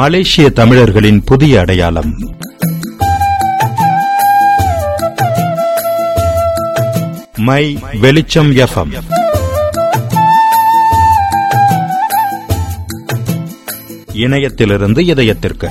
மலேசிய தமிழர்களின் புதிய அடையாளம். மை வெளிச்சம் எஃப்எம் இணையத்திலிருந்து இதயத்திற்கு.